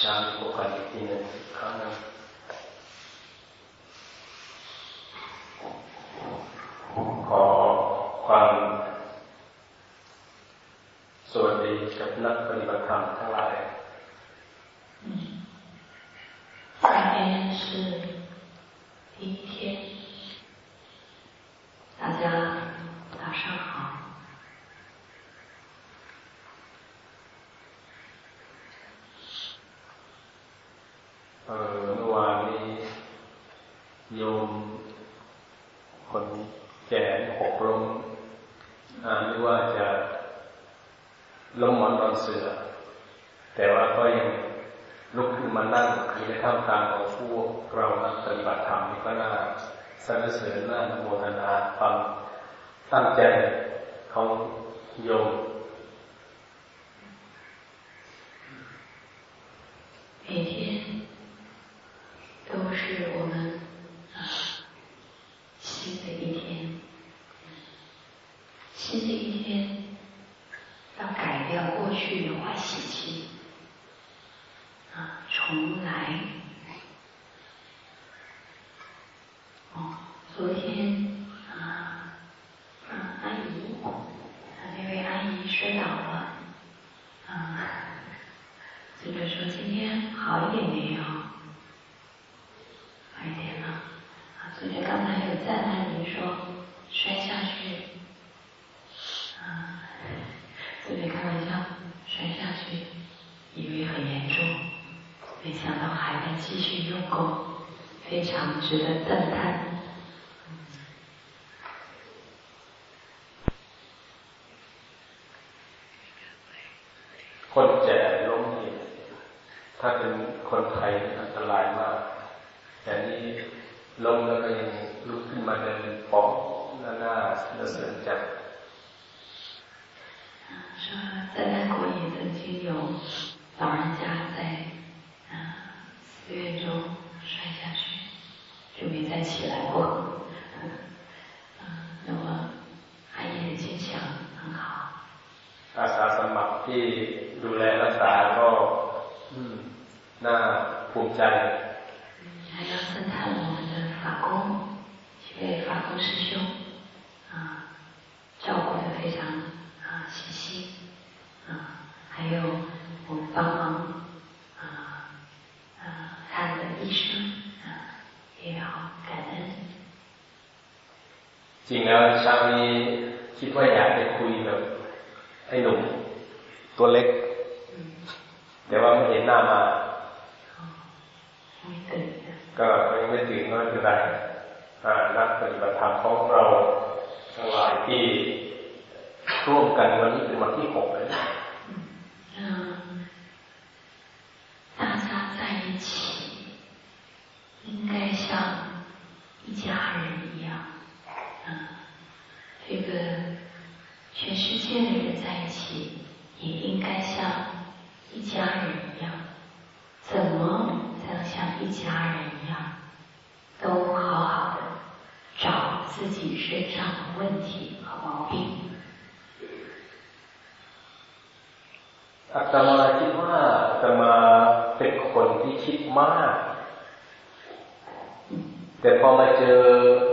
ชาบุคคลอีกทีหนึ่งครั้งนึงขอความสวัสดีกับนักปฏิบัติธรรมทั้งหลาย今天是第一天， อนเสือ แต่ว่าก็ยังลุกขึ้นมานั่งอยู่ในท่ามกลางของพวกเรานักปฏิบัติธรรมนี่ก็น่าสรรเสริญน่าโมทนาความตั้งใจของโยม 非常值得赞叹。คนแก่ล้มนี่ถ้าเป็นคนไทยอันตรายมาก แต่นี่ล้มแล้วก็ยังลุกขึ้นมาเดินป้องหน้าหน้าเสริญใจ说在泰国也曾经有老人家 就没再起来过。啊，那么阿姨很坚强，很好。อาสาสมัครที่ดูแลรักษาก็น่าภูมิใจ ว่าอยากจะคุยกับไอ้หนุ่มตัวเล็ก แต่ว่าไม่เห็นหน้ามาก็ยังไม่ถึงว่าจะได้นักปฏิบัติธรรมของเราทั้งหลายที่ร่วมกันวันนี้เป็นวันที่หก อาตมาคิดว่าอาตมาเป็นคนที่คิดมาก แต่พอมาเจอ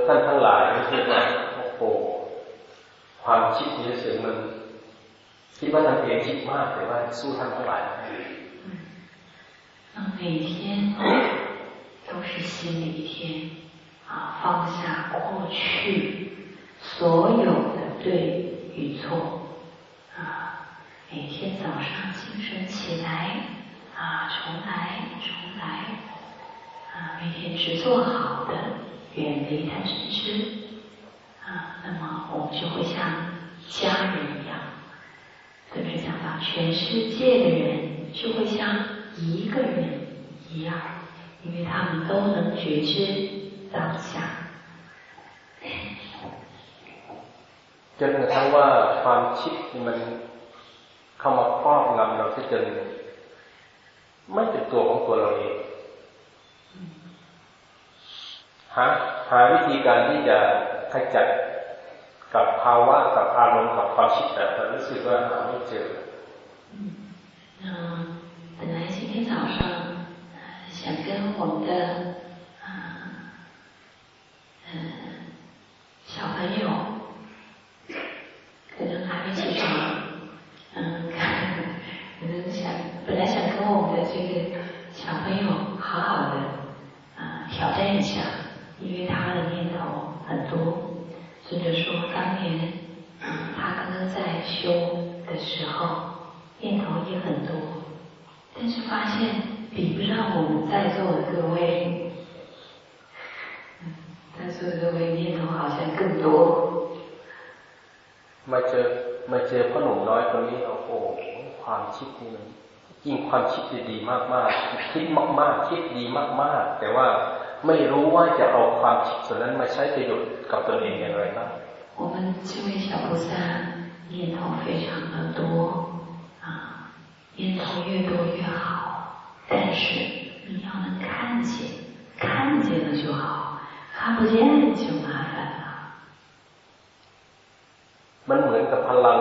ท่านทั้งหลายรู้สึกว่าโอ้โหความคิดนี้เสียมันคิดว่าท่านเองคิดมากแต่ว่าสู้ท่านทั้งหลาย嗯，每天都是新的一天啊，放下过去所有的对与错啊， 每天早上精神起来啊，重来重来啊，每天只做好的，远离贪嗔痴啊，那么我们就会像家人一样。跟着讲到全世界的人就会像一个人一样，因为他们都能觉知当下。จนกระทั่งว่าความคิดมัน เข้ามาครอบงำเราที่จนไม่เป็นตัวของตัวเราเองหาหาวิธีการที่จะขจัดกับภาวะกับอารมณ์กับความคิดแต่รู้สึกว่าหาไม่เจอ嗯，本来今天早上 我们的啊嗯小朋友 在修的时候念头也很多，但是发现。比不上我们在座的各位，在座的各位念头好像更多。มาเจอมาเจอพ่อหนุ่มน้อยคนนี้โอ้โหความคิดนี่มันยิ่งความคิดดีมากๆคิดมากๆคิดดีมากๆแต่ว่าไม่รู้ว่าจะเอาความคิดส่วนนั้นมาใช้ประโยชน์กับตนเองอย่างไรบ้าง我们这位小菩萨 念头非常的多啊，念头越多越好。但是你要能看见，看见了就好，看不见就麻烦了。มันเหมือนกับพลัง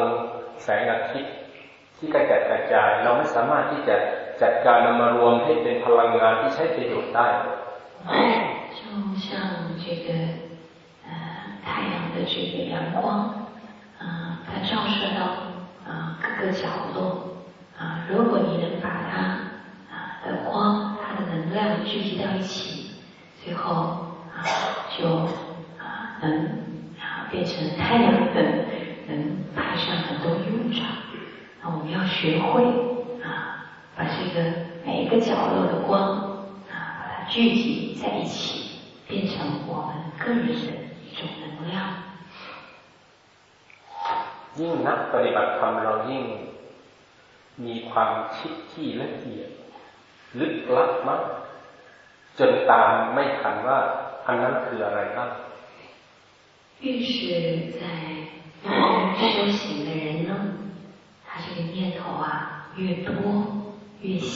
แสงอาทิตย์ที่กระจัดกระจายเราไม่สามารถที่จะจัดการนำมารวมให้เป็นพลังงานที่ใช้ประโยชน์ได้就像这个呃太阳的这个阳光， 啊，它照射到啊各个角落，啊，如果你能把它啊的光，它的能量聚集到一起，最后啊，就啊能啊变成太阳能，能派上很多用场。那我们要学会啊，把这个每一个角落的光啊，把它聚集在一起，变成我们个人的一种能量。 ยิ่งนักปฏิบัติธรรมเรายิ่งมีความคิดที่ละเอียดลึกลับมากจนตามไม่ทันว่าอันนั้นคืออะไรบ้าง越是在修行的人呢，他这个念头啊越多越细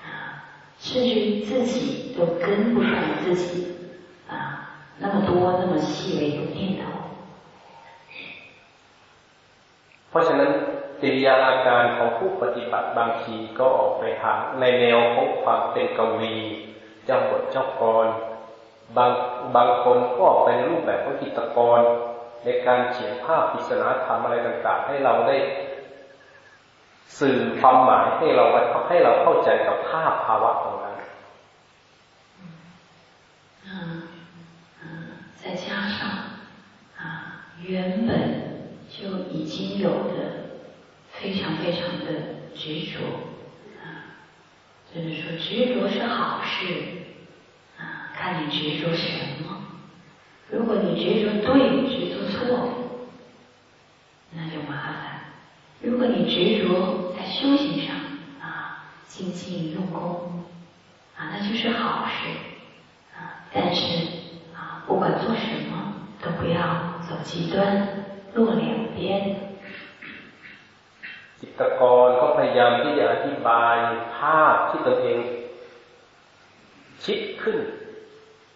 啊，甚至于自己都跟不上自己啊，那么多那么细微的念头。 ราะฉะนั้นกิริยาอาการของผู้ปฏิบัติบางทีก็ออกไปทางในแนวของความเป็นกวีเจ้าบทเจ้ากรบางบางคนก็ออกไปในรูปแบบของจิตกร ในการเขียนภาพปริศนาธรรมอะไรต่างๆ ให้เราได้ สื่อความหมายให้เราให้เราเข้าใจกับภาพภาวะของนั้น再加上啊，原本就 已经有的非常非常的执着啊，就是说执着是好事啊，看你执着什么。如果你执着对，执着错，那就麻烦。如果你执着在修行上啊，精进用功啊，那就是好事啊。但是啊，不管做什么，都不要走极端，落两边。 จิตกรก็พยายามที่จะอธิบายภาพที่ตนเองคิดขึ้น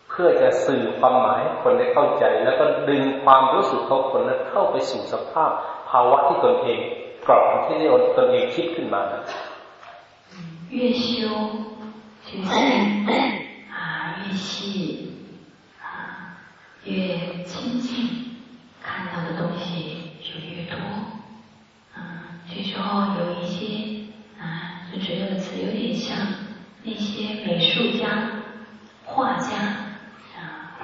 เพื่อจะสื่อความหมายให้คนได้เข้าใจ แล้วก็ดึงความรู้สึกของคนนั้นเข้าไปสู่สภาพภาวะที่ตนเองกรอบที่ตนเองคิดขึ้นมานะ越修就是啊越细啊越亲近，看到的东西就越多。 这时候有一些啊，就觉得词有点像那些美术家、画家啊，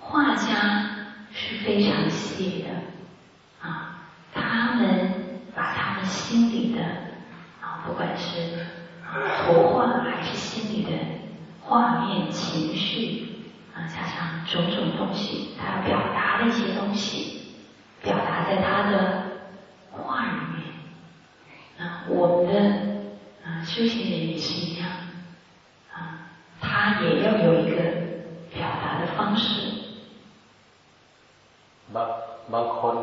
画家是非常细的啊，他们把他们心里的啊，不管是图画还是心里的画面、情绪啊，加上种种东西，他要表达的一些东西，表达在他的画里面。啊，我们的啊修行人也是一样，啊，他也要有一个表达的方式。บางบางคน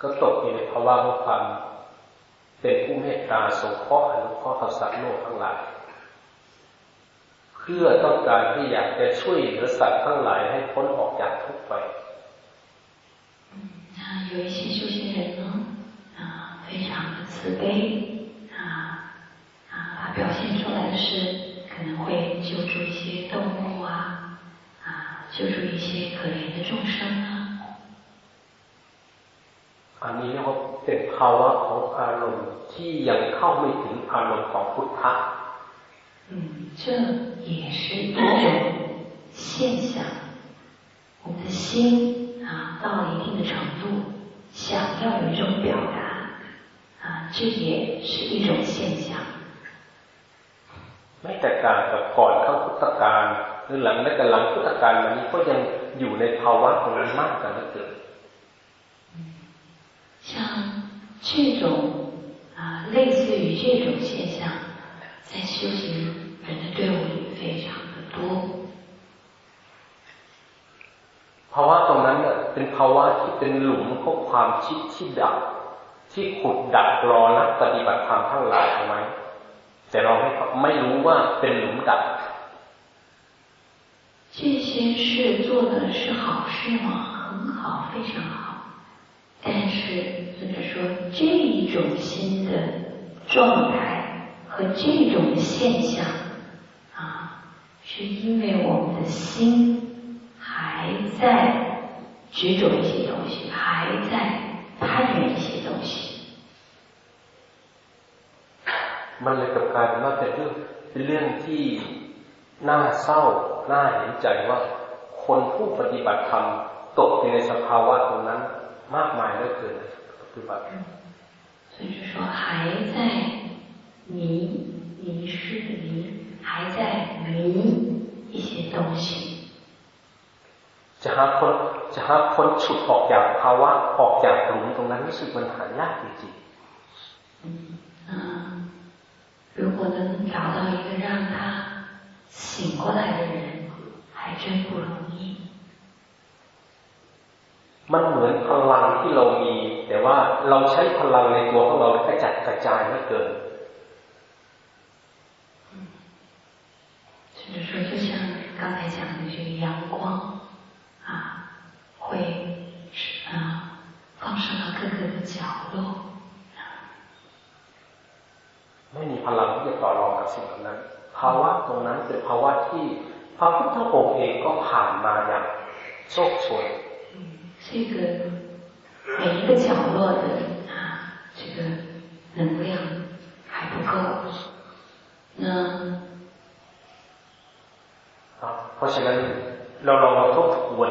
ก็ตกอยู่ในภาวะของความเป็นผู้เมตตาสงเคราะห์อนุเคราะห์กับสัตว์โลกทั้งหลายเพื่อต้องการที่อยากจะช่วยเหลือสัตว์ทั้งหลายให้พ้นออกจากทุกข์ไป啊，有一些修行人呢，啊，非常的慈悲啊啊，他 表现出来的是 可能会救助一些动物啊，啊，救助一些可怜的众生啊。อันนี้เรียกว่าเป็นภาวะของอารมณ์ที่ยังเข้าไม่ถึงอารมณ์ของพุทธะ嗯，这也是一种现象。我们的心啊，到了一定的程度，想要有一种表达啊，这也是一种现象。 ไม่แต่การกับก่อนเข้าพุทธกาลหรือหลังและกหลังพุทธกาลมันนี้ก็ยังอยู่ในภาวะตรงนั้นมากกันเหลือเกิน像这种啊，类似于这种现象，在修行人的队伍里非常的多。ภาวะตรงนั้นเนี่ยเป็นภาวะที่เป็นหลุมของความคิดที่ดับที่ขุดดักรอนักปฏิบัติธรรมทั้งหลายเอาไว้ แต่เราไม่ไม่รู้ว่าเป็นหลุมดัก这些事做的是好事吗？很好，非常好。但是尊者说，这一种心的状态和这种现象啊，是因为我们的心。还在执着一些东西，还在攀缘一些东西。 มันเลยกลายเป็นว่าเป็นเรื่องเป็นเรื่องที่น่าเศร้าน่าเห็นใจว่าคนผู้ปฏิบัติธรรมตกอยู่ในสภาวะตรงนั้นมากมายเหลือเกินปฏิบัติ所以就说还在迷迷失的迷，还在迷一些东西。จะหาคนจะหาคนฉุดออกจากภาวะออกจากหลุมตรงนั้นรู้สึกมันหายากจริงๆ 如果能找到一个让他醒过来的人，还真不容易。มันเหมือนพลังที่เรามี แต่ว่าเราใช้พลังในตัวของเรากระจัดกระจายไม่เกิน就是说，就像刚才讲的这个阳光。啊，会啊放射到各个的角落。 ไม่มีพลังที่จะต่อรองกับสิ่งนั้นภาวะตรงนั้นเป็นภาวะที่พระพุทธองค์เองก็ผ่านมาอย่างโชคชน这个每一个角落的啊，这个能量还不够。那เพราะฉะนั้นเราลองมาทบทวน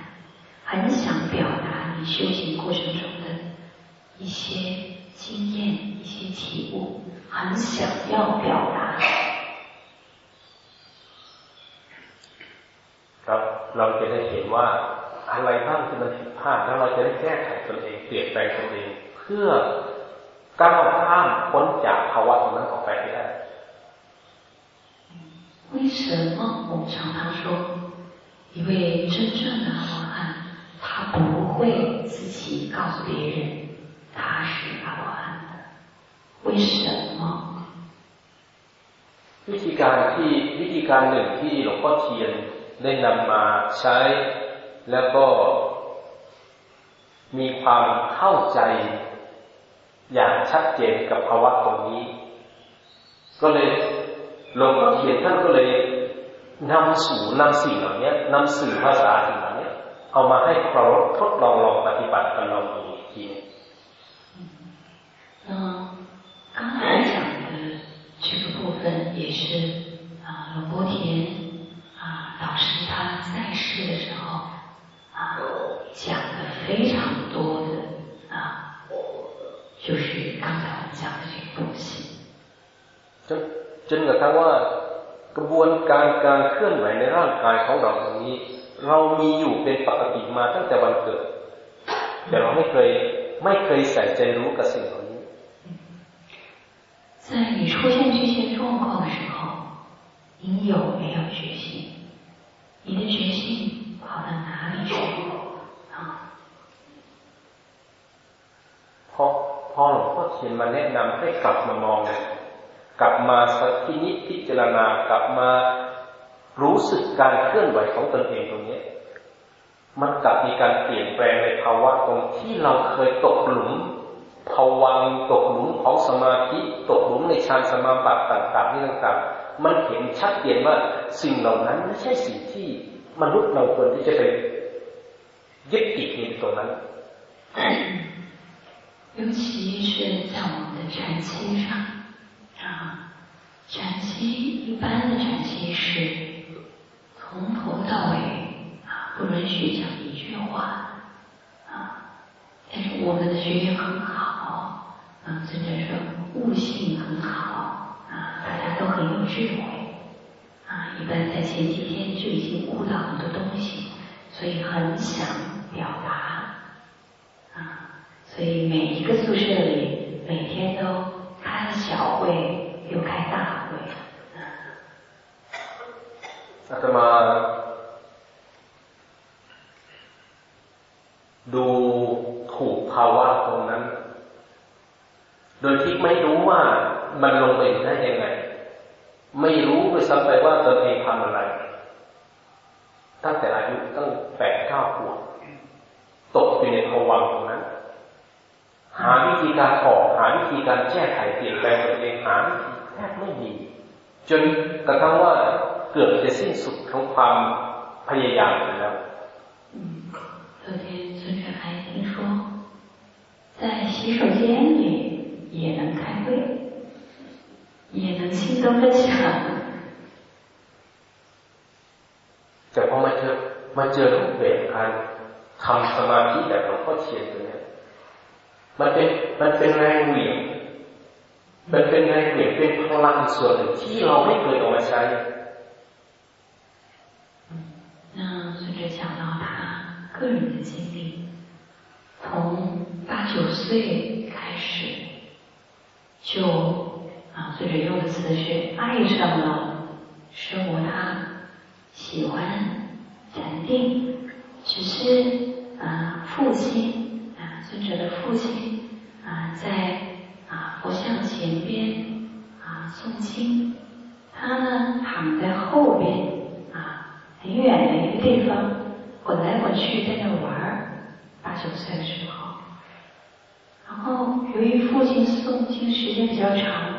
很想表达你修行过程中的一些经验、一些体悟，很想要表达。ครับเราจะได้เห็นว่าอะไรบ้างที่มันผิดพลาดแล้วเราจะได้แก้ไขตนเองเปลี่ยนแปลงตนเองเพื่อก้าวข้ามพ้นจากภาวะตรงนั้นออกไปให้ได้为什么我们常常说，一位真正的阿罗汉， 他不会自己告诉别人他是阿罗汉的？为什么？วิธีการที่วิธีการหนึ่งที่หลวงพ่อเทียนได้นำมาใช้ แล้วก็มีความเข้าใจอย่างชัดเจนกับภาวะตรงนี้ ก็เลยหลวงพ่อเขียนท่านก็เลยนำสู่นำสิ่งเหล่านี้นำสื่อภาษาสิ่ง เหล่านี้เอามาให้เราทดลองลองปฏิบัติกันลองดูอีกที那刚才讲的这个部分也是啊，龙波田啊老师他在世的时候啊讲的非常多的啊，就是刚才我们讲的这个东西。จนกระทั่งว่ากระบวนการการเคลื่อนไหวในร่างกายของเราตรงนี้ เรามีอยู่เป็นปกติมาตั้งแต่วันเกิด แต่เราไม่เคยไม่เคยใส่ใจรู้กับสิ่งเหล่านี้在你出现这些状况的时候， 决心？你的决心跑到哪里去？啊？พอพอหลวงพ่อเทียนมาแนะนำให้กลับมามอง กลับมาสักทีนี้พิจารณากลับมา รู้สึกการเคลื่อนไหวของตนเองตรงนี้ มันกลับมีการเปลี่ยนแปลงในภาวะตรงที่เราเคยตกหลุมภวังตกหลุมของสมาธิตกหลุมในฌานสมาบัติต่างๆนี่ต่างๆมันเห็นชัดเจนว่าสิ่งเหล่านั้นไม่ใช่สิ่งที่มนุษย์เราควรที่จะไปยึดติดในตรงนั้น尤其是在我们的禅期上啊，禅期一般的禅期是 从头到尾啊不允许讲一句话啊，但是我们的学员很好，嗯，尊者说悟性很好啊，大家都很有智慧啊，一般在前几天就已经悟到很多东西，所以很想表达啊，所以每一个宿舍里每天都开小会，又开大会 อาตมาดูถูกภาวะตรงนั้น โดยที่ไม่รู้ว่ามันลงเองได้ยังไง ไม่รู้ไปซ้ำไปว่าตัวเองทำอะไร ตั้งแต่อายุตั้งแปดเก้าขวบตกอยู่ในภวังตรงนั้น หาวิธีการออกหาวิธีการแก้ไขเปลี่ยนแปลงตัวเองหาวิธีแทบไม่มีจนกระทั่งว่า เกือบจะสิ้นสุดของความพยายามแล้ว昨天孙者还听说，在洗手间里也能开会，也能心动分享。แต่พอมาเจอมาเจอรูปแบบการทำสมาธิแบบหลวงพ่อเทียนตัวนี้มันเป็นมันเป็นแรงเหวี่ยงมันเป็นแรงเหวี่ยงเป็นพลังส่วนหนึ่งที่เราไม่เคยเอามาใช้ 个人的经历，从八九岁开始，就啊，随着用的词是爱上了生活，他喜欢禅定，只是啊，父亲啊，尊者的父亲啊，在啊佛像前边啊诵经，他呢躺在后边啊很远的一个地方。滚来滚去在那玩，八九岁的时候，然后由于父亲诵经时间比较长，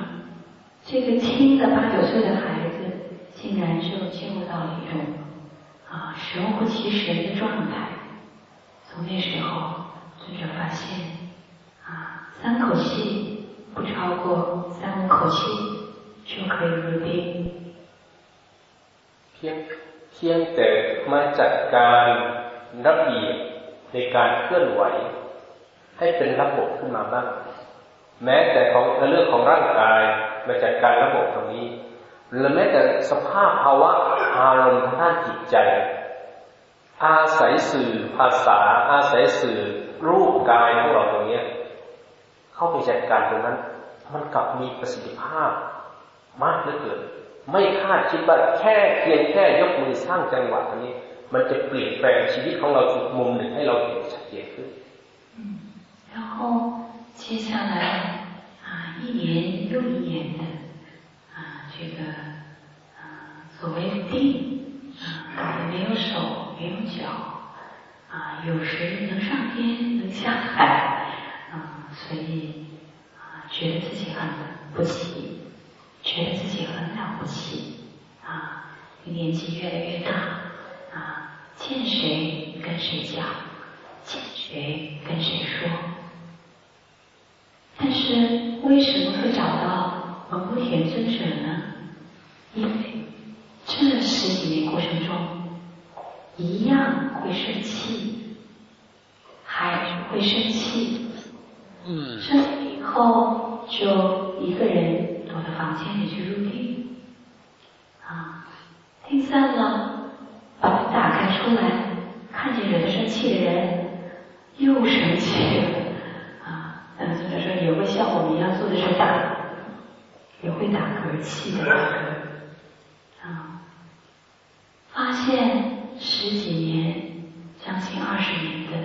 这个轻的八九岁的孩子竟然就进入到了一种啊神乎其神的状态。从那时候，尊者发现啊三口气不超过三五口气就可以入定。天。 เพียงแต่มาจัดการระเบียบในการเคลื่อนไหว ให้เป็นระบบขึ้นมาบ้าง แม้แต่ของเรื่องของร่างกายมาจัดการระบบตรงนี้หรือแม้แต่สภาพภาวะอารมณ์ทางด้านจิตใจ อาศัยสื่อภาษา อาศัยสื่อ รูปกายของเราตรงนี้เข้าไปจัดการตรงนั้น มันกลับมีประสิทธิภาพมากเหลือเกิน ไม่คาดคิดว่าแค่เพียงแค่ยกมือสร้างจังหวะนี้ มันจะเปลี่ยนแปลงชีวิตของเราอีกมุมหนึ่งให้เราเห็นชัดเจนขึ้น然后接下来啊一年又一年的啊这个啊所谓的定啊没有手没有脚啊有时能上天能下海啊所以啊觉得自己很不起 觉得自己很了不起啊，年纪越来越大啊，见谁跟谁讲，见谁跟谁说。但是为什么会找到蒙古田尊者呢？因为这十几年过程中，一样会生气，还会生气。嗯。生气以后就一个人。我的房间里去入定，啊，定散了，把门打开出来，看见惹生气的人，又生气了，啊，那作者说也会像我们一样做的是打，也会打嗝气的打嗝，啊，发现十几年、将近二十年的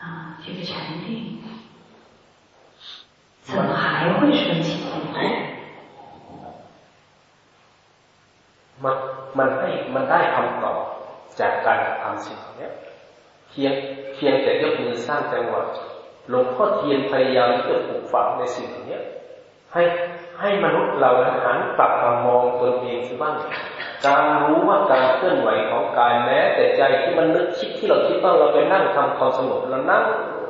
啊这个禅定，怎么还会生气？ มันมันให้มันได้คำตอบจากการทำสิ่งนี้เพียงเพียงแต่ยกมือสร้างจังหวะหลวงพ่อเทียนพยายามที่จะปลูกฝังในสิ่งนี้ให้ให้มนุษย์เราหันกลับมามองตนเองสิบ้างการรู้ว่าการเคลื่อนไหวของกายแม้ แต่ใจที่มันนึกคิดที่เราคิดว่าเราไปนั่งทำความสงบเรานั่ง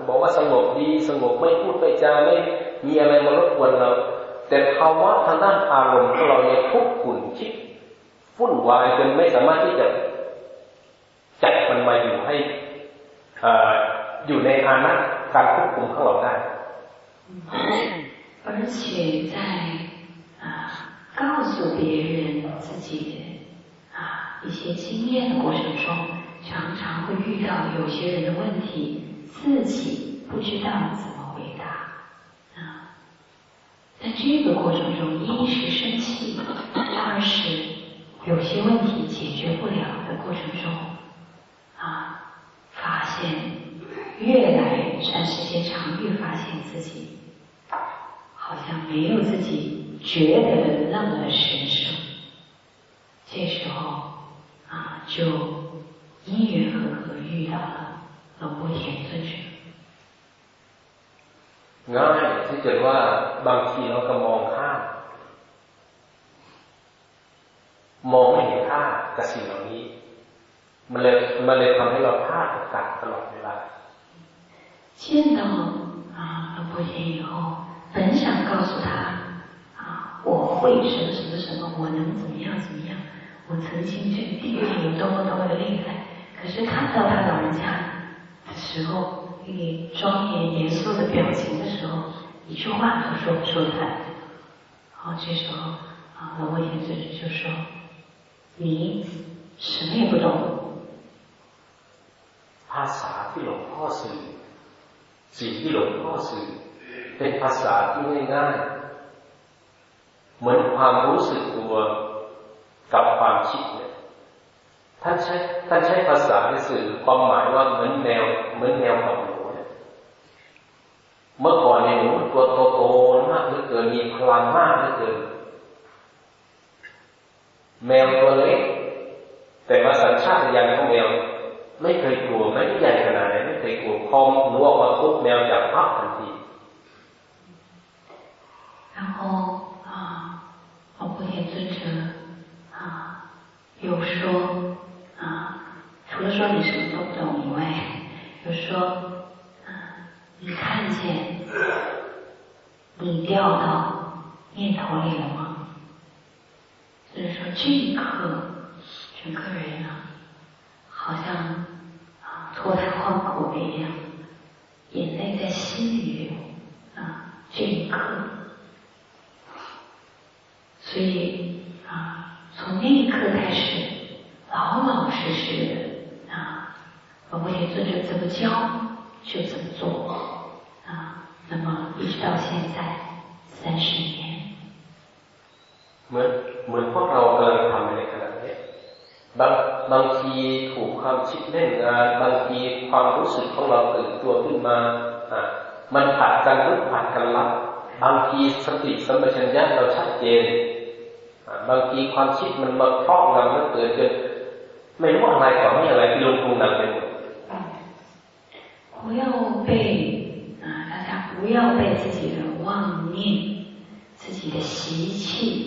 บอกว่าสงบดีสงบไม่พูดไม่จาไม่มีอะไรมารบกวนเรา แต่ภาวะทางด้านอารมณ์ของเราเนี่ยทุกขุ่นคิด วุ่นวายจนไม่สามารถที่จะจัดมันมาอยู่ให้อยู่ในอานัตการควบคุมของเราได้而且在啊告诉别人自己的啊一些经验的过程中，常常会遇到有些人的问题，自己不知道怎么回答啊。在这个过程中，一是生气，二是。 有些问题解决不了的过程中，啊，发现越来长时间长，越发现自己好像没有自己觉得的那么神圣。这时候啊，就因缘和合遇到了龙波田尊者。ง่ายที่จะว่าบางทีเราก็มองข้าม มองไม่เห็นค่ากับสิ่งเหล่านี้มันเลยมันเลยทำให้เราพลาดโอกาสตลอดเวลา见到啊龙婆田以后，本想告诉他啊，我会什么什么什么，我能怎么样怎么样，我曾经这个定力有多么多么的厉害。可是看到他老人家的时候，那个庄严严肃的表情的时候，一句话都说不出来。好，这时候啊，龙婆田尊者就说。 你什么也不懂。ภาษาที่หลวงพ่อสื่อสิ่งที่หลวงพ่อสื่อเป็นภาษาที่ง่ายๆเหมือนความรู้สึกตัวกับความคิดเนี่ยท่านใช้ท่านใช้ภาษาในสื่อความหมายว่าเหมือนแมวเหมือนแมวกับหนูเนี่ยเมื่อก่อนเนี่ยหนูตัวโตๆมากเหลือเกินมีพลังมากเหลือเกิน แมวตัวเล็กแต่ว่าสัญชาตญาณของแมวไม่เคยกลัวไม่ใหญ่ขนาดไหนไม่เคยกลัวพอหนูออกมาปุ๊บแมวจะพับทันที然后啊，我不田尊者啊，有说啊，除了说你什么都不懂以外，有说啊，你看见你掉到念头里了吗？ 所以说这一刻整个人呢好像脱胎换骨一样眼泪在心里流啊这一刻所以啊从那一刻开始老老实实啊我也就着怎么教就怎么做啊那么一直到现在三十年。 เหมือนพวกเรากำลังทำในขณะนี้บางบางทีถูกความคิดเล่นงานบางทีความรู้สึกของเราตื่นตัวขึ้นมาอ่ะมันผัดกันรุกผัดกันรับบางทีสติสัมปชัญญะเราชัดเจนบางทีความคิดมันมาครอบงำแล้วเกิดจนไม่รู้อะไรต่อไม่อะไรที่ลงทุนหนักไปหมด不要被啊，大家不要被自己的妄念、自己的习气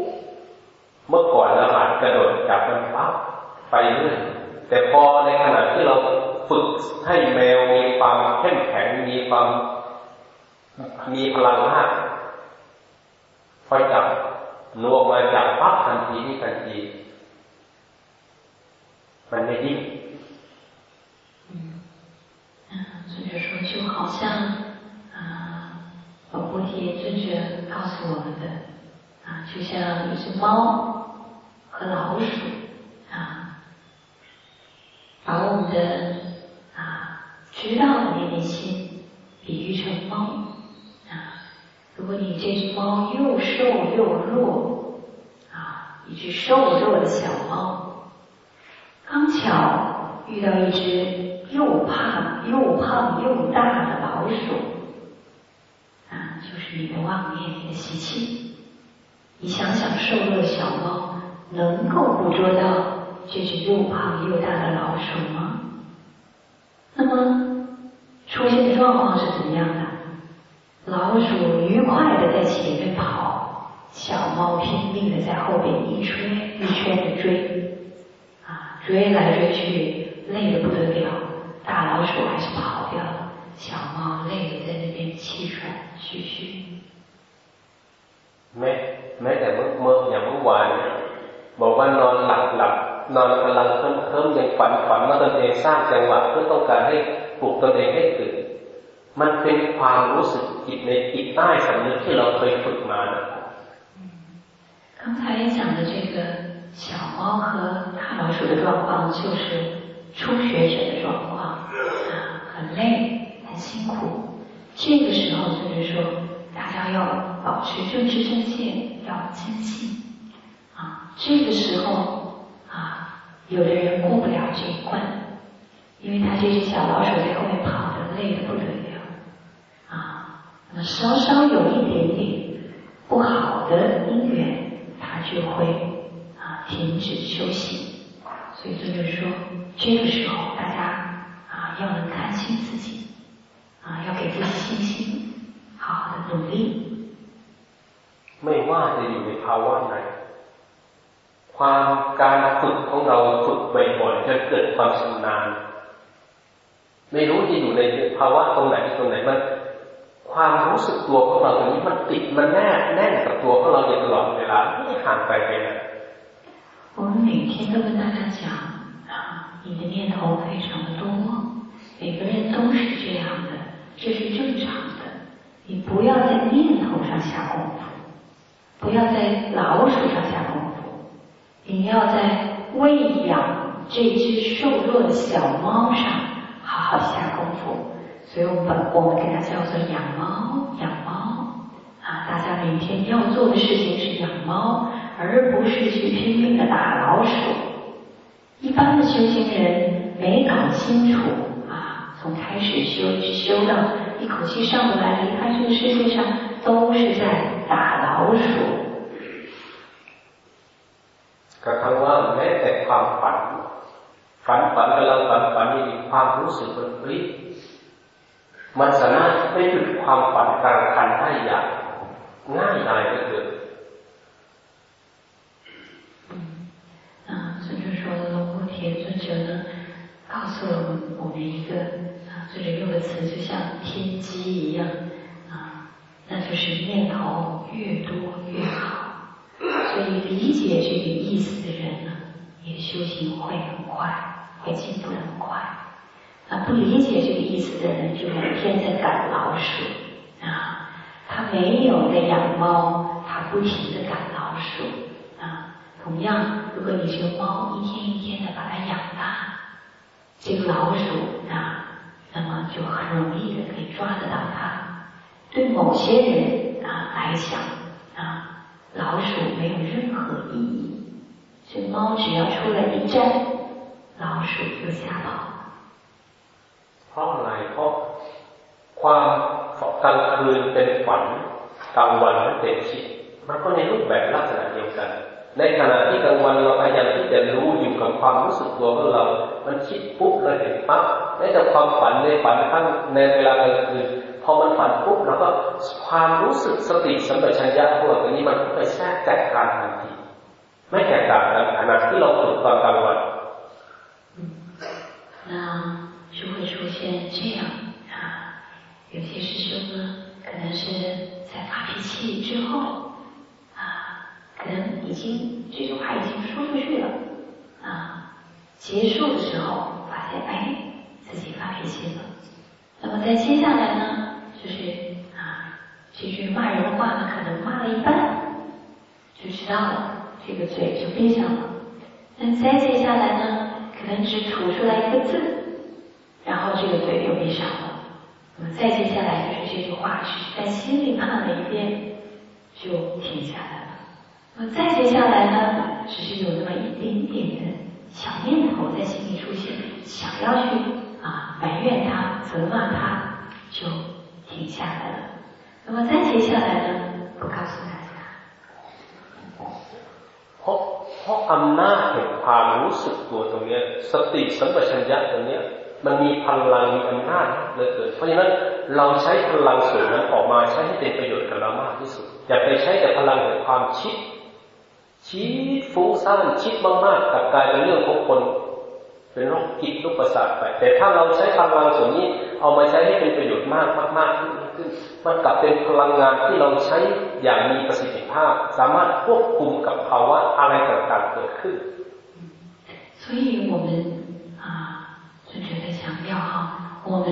เมื่อก่อนเราอาจกระโดดจับมันปั๊บไปเรื่อยแต่พอในขณะที่เราฝึกให้แมวมีความเข้มแข็งมีความมีพลังมากพอจับนวกมาจับปั๊บทันทีนี่ทันที มันไม่ยิ่ง嗯嗯，尊者说，就好像啊，宝波提尊者告诉我们的啊，就像一只猫 老鼠啊，把我们的啊知道的那点心比喻成猫啊。如果你这只猫又瘦又弱啊，一只瘦弱的小猫，刚巧遇到一只又胖又胖又大的老鼠啊，就是你的妄念，你的习气。你想想，瘦弱的小猫能够捕捉到这只又胖又大的老鼠吗？那么出现的状况是怎么样的？老鼠愉快的在前面跑小猫拼命的在后边一圈一圈的追啊追来追去累得不得了大老鼠还是跑掉了小猫累得在那边气喘吁吁。没没怎么怎么也不管เมื่ออย่างเมื่อวานเนี่ยบอกว่านอนหลับหลับนอนกำลังเพิ่มเพิ่มยังฝันฝันว่าตนเองสร้างจังหวะเพื่อต้องการให้ปลุกตนเองให้ตื่นมันเป็นความรู้สึกจิตในจิตใต้สำนึกที่เราเคยฝึกมานะ刚才讲的这个小猫和大老鼠的状况，就是初学者的状况啊，很累，很辛苦。这个时候就是说，大家要保持正知正见，要坚信啊。 这个时候啊，有的人过不了这一关，因为他这只小老鼠在后面跑的累得不得了啊。那么稍稍有一点点不好的因缘，他就会啊停止休息。所以尊者说，这个时候大家啊要能看清自己啊，要给自己信心。好好的努力。ไม่ว่าจะอยู่ในภาวะไหน ความการฝึกของเราฝึกบ่อยๆจนเกิดความชำนาญไม่รู้จะอยู่ในภาวะตรงไหนตรงไหนมันความรู้สึกตัวของเราตรงนี้มันติดมันแน่แน่นกับตัวของเราอยู่ตลอดเวลาไม่ห่างไปไปไหน我们每天都跟大家讲啊，你的念头非常的多，每个人都是这样的，这是正常的。你不要在念头上下功夫，不要在老鼠上下功夫， 你要在喂养这只瘦弱的小猫上好好下功夫。所以我们把我们给它叫做养猫，养猫啊！大家每天要做的事情是养猫，而不是去拼命的打老鼠。一般的修行人没搞清楚啊，从开始修修到。一口气上不来，离开这个世界上都是在打老鼠。 กระทั่งว่าแม้แต่ความฝันฝันฝันกำลังฝันฝันมีความรู้สึกมันเฮ้ยมันสามารถไม่หยุดความฝันกลางคันได้อย่างง่ายดายเหลือเกิน啊，尊者说，龙波铁尊者呢，告诉了我们我们一个。这里用的词就像天机一样啊，那就是念头越多越好。 所以理解这个意思的人呢，也修行会很快，会进步很快。啊，不理解这个意思的人，就每天在赶老鼠啊，他没有在养猫，他不停的赶老鼠啊。同样，如果你这个猫一天一天的把它养大，这个老鼠啊。那么就很容易的可以抓得到它。对某些人啊来讲啊，老鼠没有任何意义。这猫只要出来一站，老鼠就吓跑。เพราะอะไรเพราะความกลางคืนเป็นฝันกลางวันเป็นจิตมันก็ในรูปแบบลักษณะเดียวกันในขณะที่กลางวันเราพยายามที่จะรู้อยู่กับความรู้สึกตัวของเรา มันคิดปุ๊บเราเห็นปั๊บแ ม้แต่ความฝันในฝันข้างในเวลากลางคืนพอมันฝันปุ๊บเราก็ความรู้สึกสติสัมปชัญญะพวกนี้มันก็ไปแทรกแตกการทันที ไม่แตกต่างกันขณะที่เราฝึกตอนกลางวัน那就会出现这样啊，有些师兄呢，可能是在发脾气之后。可能已经这句话已经说出去了啊， 结束的时候发现，哎， 自己发脾气了。那么再接下来呢，就是啊，这句骂人的话呢，可能骂了一半，就知道了，这个嘴就闭上了。那再接下来呢，可能只吐出来一个字，然后这个嘴又闭上了。那么再接下来就是这句话只是在心里骂了一遍，就停下来了。那再接下来呢，只是有那么一点点的小念头在心里出现，想要去啊埋怨他、责骂他，就停下来了。那么再接下来呢，不告诉大家。好。เพราะอำนาจแห่งความรู้สึกตัวตรงนี้สติสัมปชัญญะตรงนี้มันมีพลังมีอำนาจเหลือเกินเพราะฉะนั้นเราใช้พลังส่วนนั้นออกมาใช้ให้เป็นประโยชน์กับเรามากที่สุดอย่าไปใช้แต่พลังแห่งความคิดคิดฟุ้งซ่านคิดมากๆกับกลายเป็นเรื่องของคน เป็นโรคจิตโรคประสาทไป แต่ถ้าเราใช้พลังส่วนนี้เอามาใช้ให้เป็นประโยชน์มากมากๆขึ้นขึ้นมันกลับเป็นพลังงานที่เราใช้อย่างมีประสิทธิภาพ สามารถควบคุมกับภาวะอะไรต่างๆเกิดขึ้น所以我们啊尊者在强调哈，我们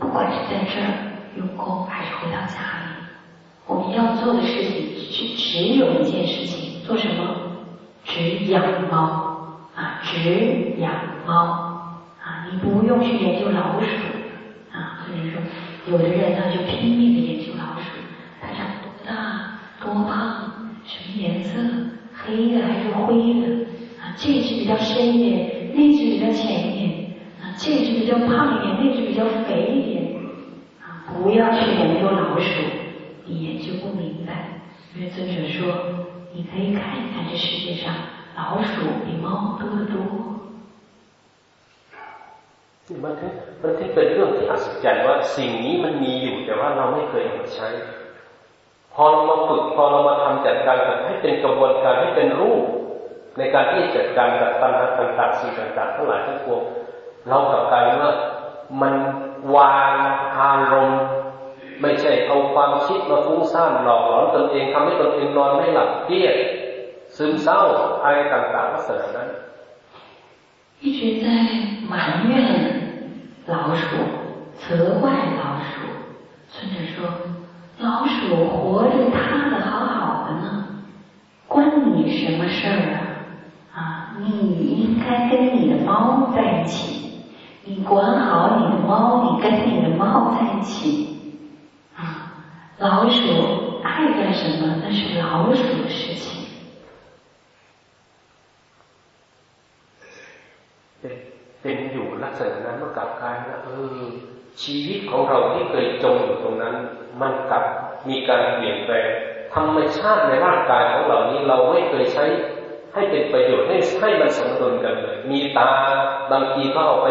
不管是在这儿用功，还是回到家里，我们要做的事情是只有一件事情，做什么？只养猫。啊，只养 猫啊，你不用去研究老鼠啊。或者说，有的人呢就拼命的研究老鼠，它长多大、多胖、什么颜色，黑的还是灰的啊？这只比较深一点，那只比较浅一点啊？这只比较胖一点，那只比较肥一点啊？不要去研究老鼠，你研究不明白。因为尊者说，你可以看一看这世界上。老鼠比猫多得多。 มันถึงมันถึงเป็นเรื่องที่อัศจรรย์ว่าสิ่งนี้มันมีอยู่แต่ว่าเราไม่เคยเอามาใช้ พอเรามาฝึกพอเรามาทำจัดการกับให้เป็นกระบวนการให้เป็นรูป ในการที่จะจัดการกับปัญหาต่างๆสิ่งต่างๆทั้งหลายทั้งปวงเรากลับกลายว่ามันวางอารมณ์ไม่ใช่เอาความคิดมาฟุ้งซ่านหลอกหลอนตนเองทำให้ตนเองนอนไม่หลับเครียดซึมเศร้าอะไรต่างๆก็เสริมนั้น一直在埋怨 老鼠，责怪老鼠。村长说：“老鼠活着踏的好好的呢，关你什么事儿啊？啊，你应该跟你的猫在一起，你管好你的猫，你跟你的猫在一起。啊，老鼠爱干什么那是老鼠的事情。” เป็นอยู่ลักษณะนั้นเมื่อกลับกลายว่าเออชีวิตของเราที่เคยจมอยู่ตรงนั้น มันกลับมีการเปลี่ยนแปลงธรรมชาติในร่างกายของเรานี้เราไม่เคยใช้ให้เป็นประโยชน์ให้ให้มันสมดุลกันเลย มีตาบางทีก็เอาไป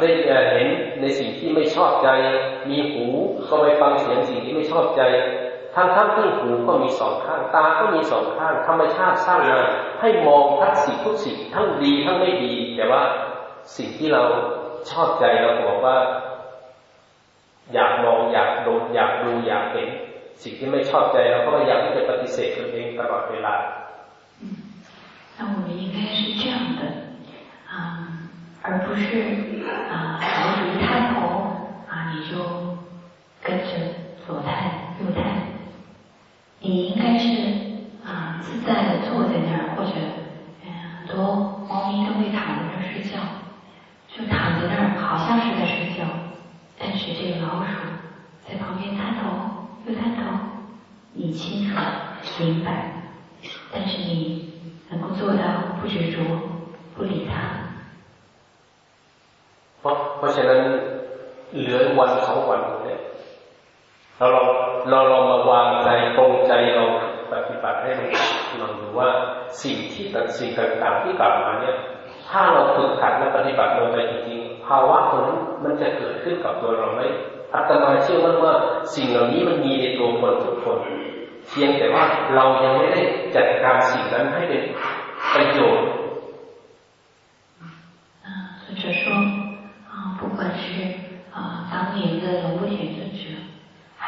ได้เห็นในสิ่งที่ไม่ชอบใจ มีหูก็ไปฟังเสียงสิ่งที่ไม่ชอบใจ ทั้งทั้งที่หูก็มีสองข้างตาก็มีสองข้างธรรมชาติสร้างมาให้มองทักสิ่งทุกสิ่งทั้งดีทั้งไม่ดี แต่ว่าสิ่งที่เราชอบใจเราบอกว่า อยากมองอยากดูอยากดูอยากเห็น สิ่งที่ไม่ชอบใจเราก็พยายามที่จะปฏิเสธตัวเองตลอดเวลา那我们应该是这样的，啊，而不是啊，老鼠一探头啊，你就跟着左探右探。 你应该是啊自在的坐在那儿，或者嗯很多猫咪都会躺在那儿睡觉，就躺在那儿好像是在睡觉，但是这个老鼠在旁边探头又探头，你清楚明白，但是你能够做到不执着，不理它。เพราะเพราะฉะนั้นเหลือวันสองวันเนี่ยเราลอง เราลองมาวางใจตรงใจเราปฏิบัติให้เราลองดูว่าสิ่งที่ต่างสิ่งต่างๆที่กลับมาเนี่ย ถ้าเราฝึกขัดและปฏิบัติลงไปจริงๆภาวะตรงนั้มันจะเกิดขึ้นกับตัวเราไหมอาตมาเชื่อมั่นว่าสิ่งเหล่านี้มันมีในตัวคนทุกคน เพียงแต่ว่าเรายังไม่ได้จัดการสิ่งนั้นให้เป็นประโยชน์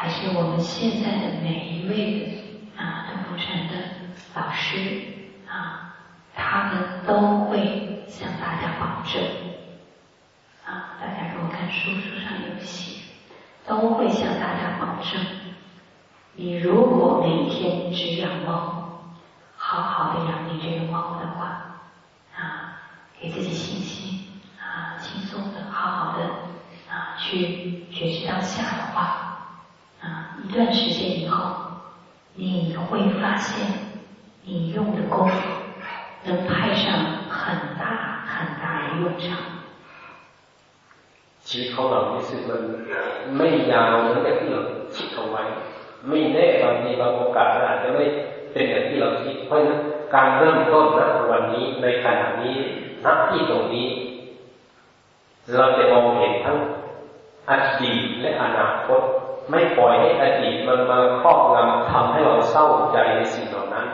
还是我们现在的每一位啊，安福禅的老师啊，他们都会向大家保证啊，大家如果看书，书上有写，都会向大家保证。你如果每天只养猫，好好的养你这个猫的话啊，给自己信心啊，轻松的，好好的啊，去觉知当下的话。一段时间以后，你会发现，你用的功夫能派上很大很大的用场。ชีวิตของเรารู้สึกมันไม่ยาวเหมือนกับที่เราคิดเอาไว้ไม่แน่บางทีบางโอกาสอาจจะไม่เป็นอย่างที่เราคิดเพราะฉะนั้นการเริ่มต้นณวันนี้ในขณะนี้ณที่ตรงนี้ เราจะมองเห็นทั้งอดีตและอนาคต ไม่ปล่อยให้อดีตมันมาครอบงำทำให้เราเศร้าใจในสิ่งเหล่านั้น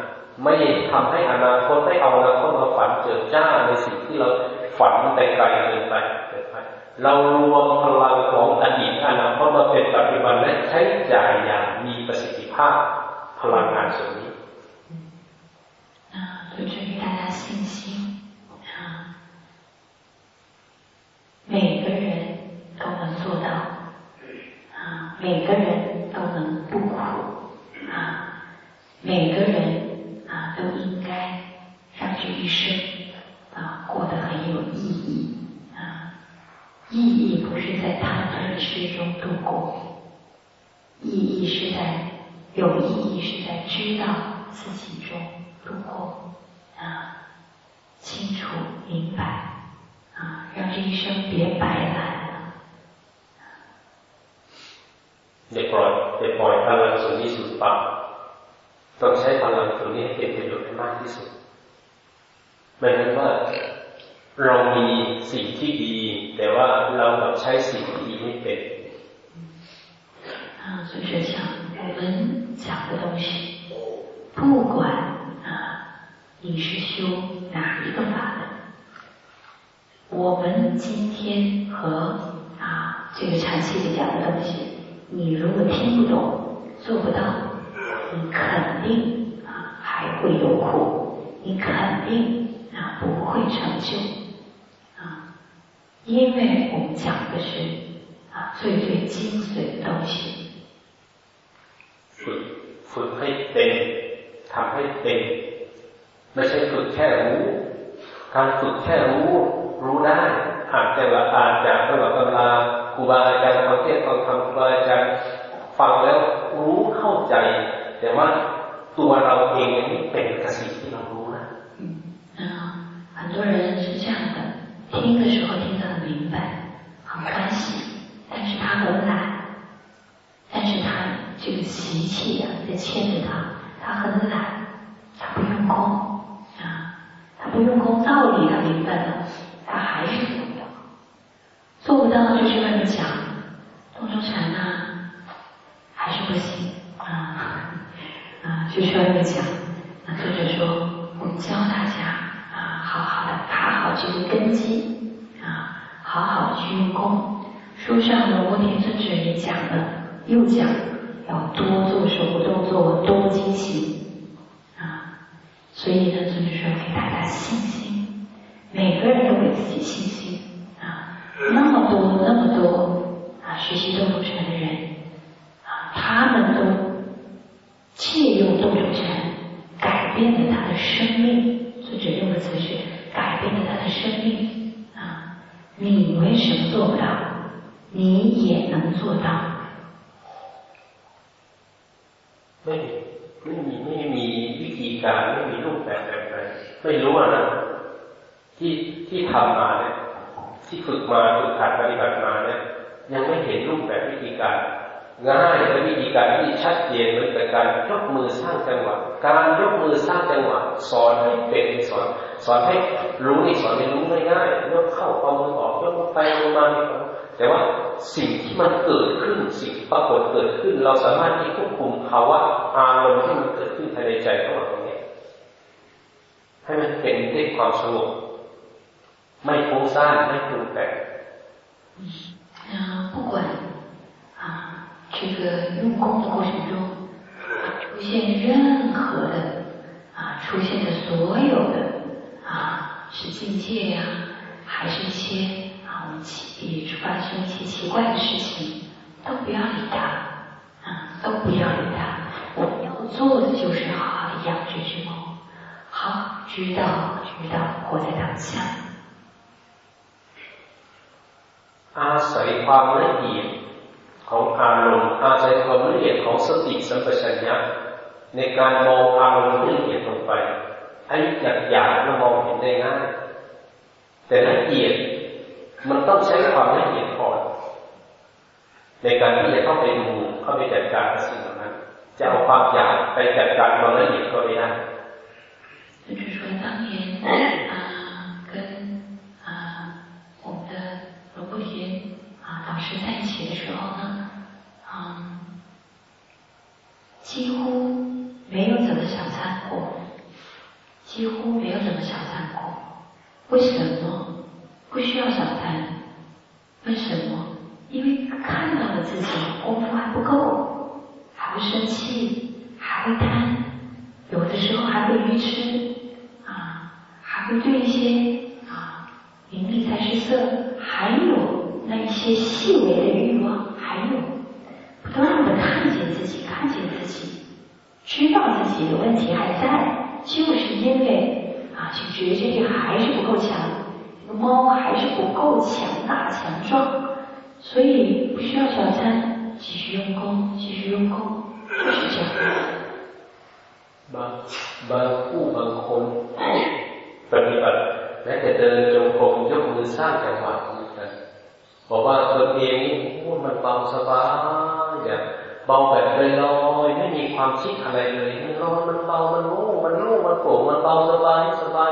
ไม่ทำให้อนาคตไม่เอาอนาคตมาฝันเจอจ้าในสิ่งที่เราฝันไปไกลเกินไปเรารวมพลังของอดีตอนาคตมาเป็นปัจจุบันและใช้จ่ายอย่างมีประสิทธิภาพพลังงานส่วนนี้啊，对这给大家信心啊，每个人都能做到啊， 每个人都能不苦啊，每个人啊都应该让这一生啊过得很有意义啊。意义不是在贪嗔痴中度过，意义是在有意义是在知道自己中度过啊，清楚明白啊，让这一生别白来 了。อย่าปล่อยอย่าปล่อยพลังส่วนนี้สูญเปล่าต้องใช้พลังส่วนนี้ให้เป็นประโยชน์ให้มากที่สุดไม่งั้นว่าเรามีสิ่งที่ดีแต่ว่าเราแบบใช้สิ่งที่ดีไม่เป็น啊，就是讲我们讲的东西，不管啊你是修哪一个法门，我们今天和啊这个禅系里讲的东西， 你如果听不懂，做不到，你肯定啊还会有苦，你肯定啊不会成就。因为我们讲的是啊最最精髓的东西。ฝึกฝึกให้เป็นทำให้เป็นไม่ใช่ฝึกแค่รู้ การฝึกแค่รู้ รู้ได้อาจจะละอาจจากตำราตำราค รูบาอาจารย์ประเทศตอนทำครูบาอาจารย์ฟังแล้วรู้เข้าใจ แต่ว่าตัวเราเองยังไม่เป็นกับสิ่งที่เรารู้นะอืมอ่า很多人是这样的听的时候听得很明白，很欢喜，但是他很懒，但是他这个习气呀在牵着他，他很懒，他不用功啊，他不用功，道理他明白了，他还是 做不到，就去外面讲，洞中禅呐，还是不行啊啊，就去外面讲，那作者说，我教大家啊。好好的打好这个根基啊，好好的去用功。书上的摩田尊者也讲了，又讲要多做手部动作，多精行啊。所以呢，尊者说给大家信心，每个人都给自己信心。那么多那么多啊，学习动作禅的人啊，他们都借用动作禅改变了他的生命。尊者用的词是改变了他的生命啊！你为什么做不到？你也能做到。ไม่ไม่มีไม่มีวิธีการไม่มีรูปแบบแบบไหนไม่รู้นะที่ที่ทำมาเนี่ย ที่ฝึกมาฝึกหัดปฏิบัติมาเนี่ยยังไม่เห็นรูปแบบวิธีการ ง่ายและวิธีการที่ชัดเจนเหมือนกับการยกมือสร้างจังหวะการยกมือสร้างจังหวะสอนให้เป็นสอนสอนให้รู้นี่สอนให้รู้ง่ายๆยกเข้าเอามือออกยกไปลงมาแต่ว่าสิ่งที่มันเกิดขึ้นสิ่งปรากฏเกิดขึ้น เราสามารถที่ควบคุมภาวะอารมณ์ที่มันเกิดขึ้นภายในใจของเราตรงนี้ให้มันเป็นด้วยความสงบ ไม่ฟุ้งซ่านไม่ปรุงแต่ง啊，不管啊这个用功的过程中，出现任何的啊，出现的所有的啊，是境界呀，还是一些啊 啊，我们起发生一些奇怪的事情，都不要理他，啊，都不要理他。我们要做的就是好好的养这只猫，好知道知道活在当下。 อาศัยความละเอียดของอารมณ์อาศัยความละเอียดของสติสัมปชัญญะในการมองอารมณ์ละเอียดลงไปไอ้หยาบหยาบเรามองเห็นได้ง่ายแต่ละเอียดมันต้องใช้ความละเอียดก่อนในการที่จะเข้าไปดูเข้าไปจัดการกับสิ่งเหล่านั้น จะเอาความอยากไปจัดการความละเอียดก็ไม่ได้ 几乎没有怎么小参过。为什么？不需要小贪，为什么？因为看到了自己功夫还不够，还会生气，还会贪，有的时候还会愚痴，啊，还会对一些啊名利财食色，还有那一些细微的欲望，还有不断的看见自己，看见自己，知道自己的问题还在，就是因为啊，这觉知力还是不够强。猫还是不够强大强壮，所以不需要小餐，继续用功，继续用功，就是这样。บางบางผู้บางคนปฏิบัติแม้แต่เดินจงกรมยกมือสร้างจังหวะเหมือนกันบอกว่าตัวเองนี่มันเบาสบายอย่าง เบาแบบลอยๆไม่มีความคิดอะไรเลยมันลอยมันเบามันโล่งมันโล่งมันโปร่งมันเบาสบายสบาย